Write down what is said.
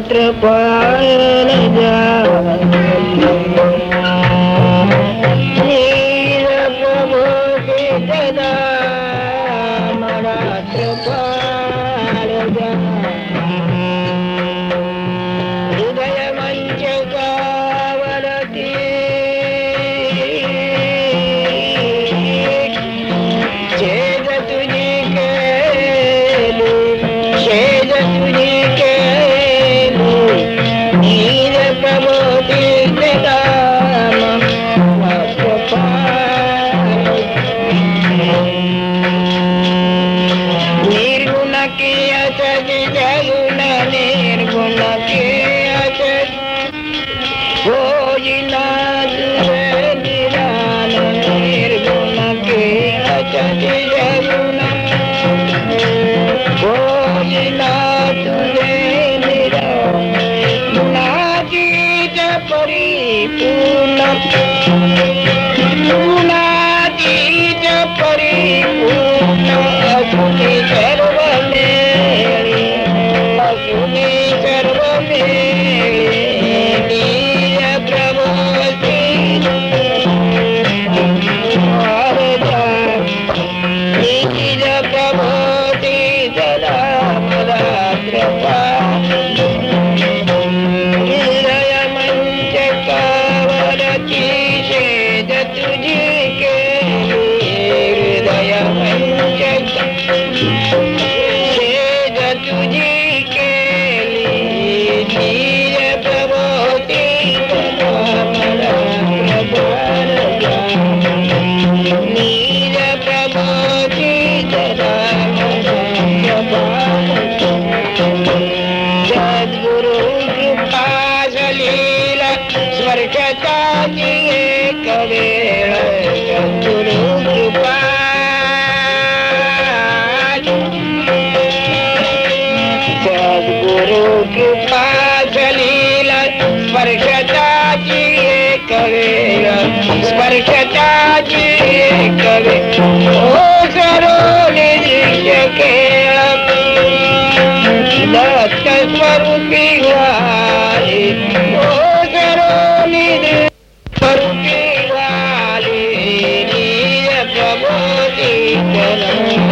छत्र पायल जा আচি গুণ নির্গুণ কে আছে। ভোজিনা নির্গুণ কে আছে গুণ ভোজিনা তুলে নিরা পরিপূর্ণ। चका किए करे गुरु कृपा सदगुरु कृपा प्रभो